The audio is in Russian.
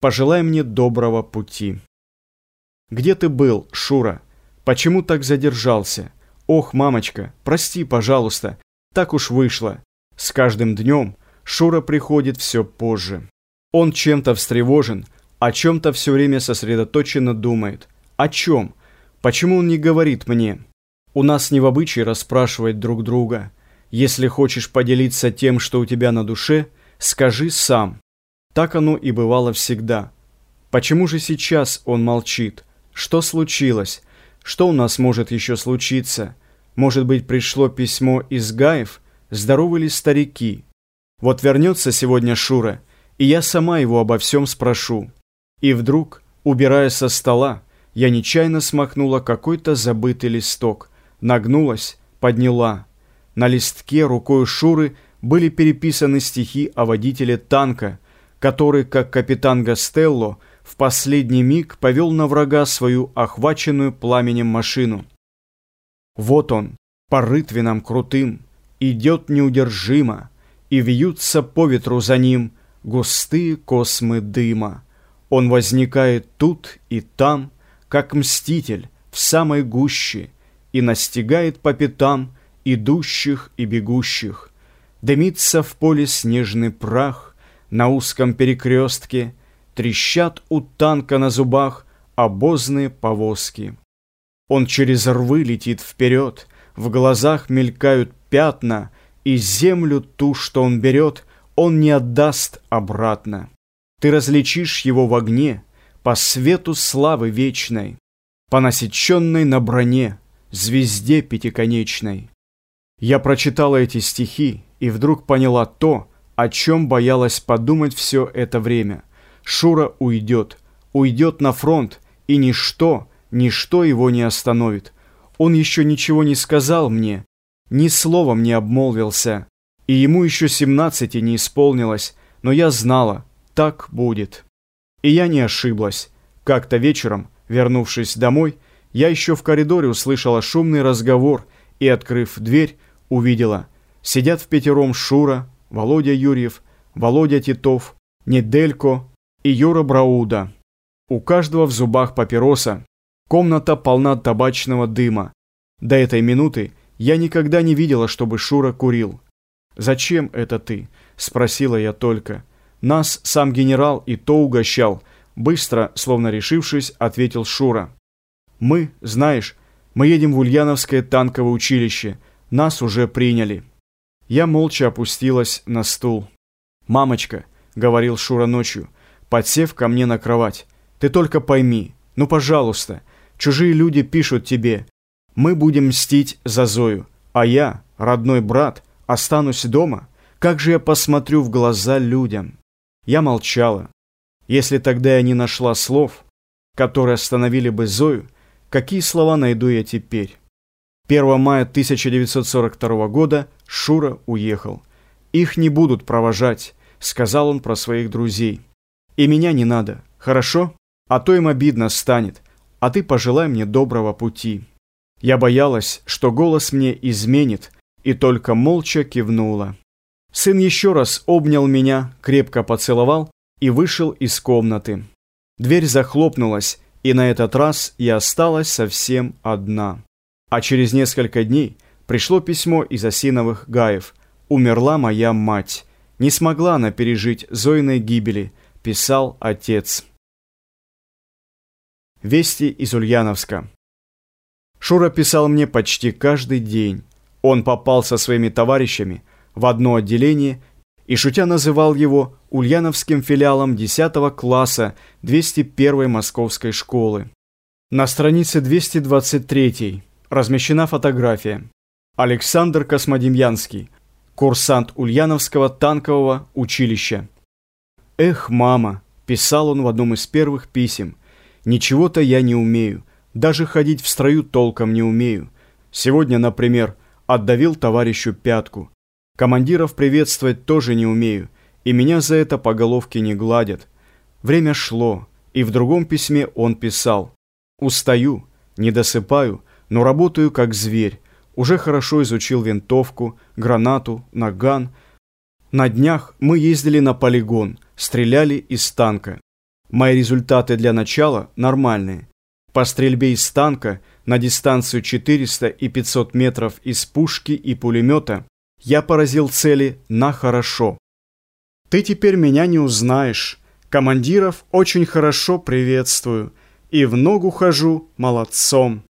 Пожелай мне доброго пути. Где ты был, Шура? Почему так задержался? Ох, мамочка, прости, пожалуйста, так уж вышло. С каждым днем Шура приходит все позже. Он чем-то встревожен, о чем-то все время сосредоточенно думает. О чем? Почему он не говорит мне? У нас не в обычае расспрашивать друг друга. Если хочешь поделиться тем, что у тебя на душе, скажи сам. Так оно и бывало всегда. Почему же сейчас он молчит? Что случилось? Что у нас может еще случиться? Может быть, пришло письмо из Гаев? Здоровы ли старики? Вот вернется сегодня Шура, и я сама его обо всем спрошу. И вдруг, убирая со стола, я нечаянно смахнула какой-то забытый листок, нагнулась, подняла – на листке рукой Шуры были переписаны стихи о водителе танка, который, как капитан Гастелло, в последний миг повел на врага свою охваченную пламенем машину. Вот он, по рытвинам крутым, идет неудержимо, и вьются по ветру за ним густые космы дыма. Он возникает тут и там, как мститель в самой гуще, и настигает по пятам идущих и бегущих. Дымится в поле снежный прах, на узком перекрестке Трещат у танка на зубах обозные повозки. Он через рвы летит вперед, в глазах мелькают пятна, И землю ту, что он берет, он не отдаст обратно. Ты различишь его в огне, по свету славы вечной, По насеченной на броне, звезде пятиконечной. Я прочитала эти стихи и вдруг поняла то, о чем боялась подумать все это время. Шура уйдет, уйдет на фронт, и ничто, ничто его не остановит. Он еще ничего не сказал мне, ни словом не обмолвился, и ему еще семнадцати не исполнилось, но я знала, так будет. И я не ошиблась. Как-то вечером, вернувшись домой, я еще в коридоре услышала шумный разговор и, открыв дверь, увидела. Сидят в пятером Шура, Володя Юрьев, Володя Титов, Неделько и Юра Брауда. У каждого в зубах папироса. Комната полна табачного дыма. До этой минуты я никогда не видела, чтобы Шура курил. «Зачем это ты?» – спросила я только. Нас сам генерал и то угощал. Быстро, словно решившись, ответил Шура. «Мы, знаешь, мы едем в Ульяновское танковое училище – нас уже приняли. Я молча опустилась на стул. «Мамочка», — говорил Шура ночью, подсев ко мне на кровать, «ты только пойми, ну, пожалуйста, чужие люди пишут тебе, мы будем мстить за Зою, а я, родной брат, останусь дома. Как же я посмотрю в глаза людям?» Я молчала. Если тогда я не нашла слов, которые остановили бы Зою, какие слова найду я теперь? 1 мая 1942 года Шура уехал. «Их не будут провожать», — сказал он про своих друзей. «И меня не надо, хорошо? А то им обидно станет. А ты пожелай мне доброго пути». Я боялась, что голос мне изменит, и только молча кивнула. Сын еще раз обнял меня, крепко поцеловал и вышел из комнаты. Дверь захлопнулась, и на этот раз я осталась совсем одна. А через несколько дней пришло письмо из Осиновых Гаев. «Умерла моя мать. Не смогла она пережить Зоиной гибели», – писал отец. Вести из Ульяновска. Шура писал мне почти каждый день. Он попал со своими товарищами в одно отделение и, шутя, называл его ульяновским филиалом 10 класса 201 московской школы. На странице 223 размещена фотография. Александр Космодемьянский, курсант Ульяновского танкового училища. «Эх, мама!» – писал он в одном из первых писем. «Ничего-то я не умею, даже ходить в строю толком не умею. Сегодня, например, отдавил товарищу пятку. Командиров приветствовать тоже не умею, и меня за это по головке не гладят. Время шло, и в другом письме он писал. «Устаю, не досыпаю, но работаю как зверь. Уже хорошо изучил винтовку, гранату, наган. На днях мы ездили на полигон, стреляли из танка. Мои результаты для начала нормальные. По стрельбе из танка на дистанцию 400 и 500 метров из пушки и пулемета я поразил цели на хорошо. Ты теперь меня не узнаешь. Командиров очень хорошо приветствую. И в ногу хожу молодцом.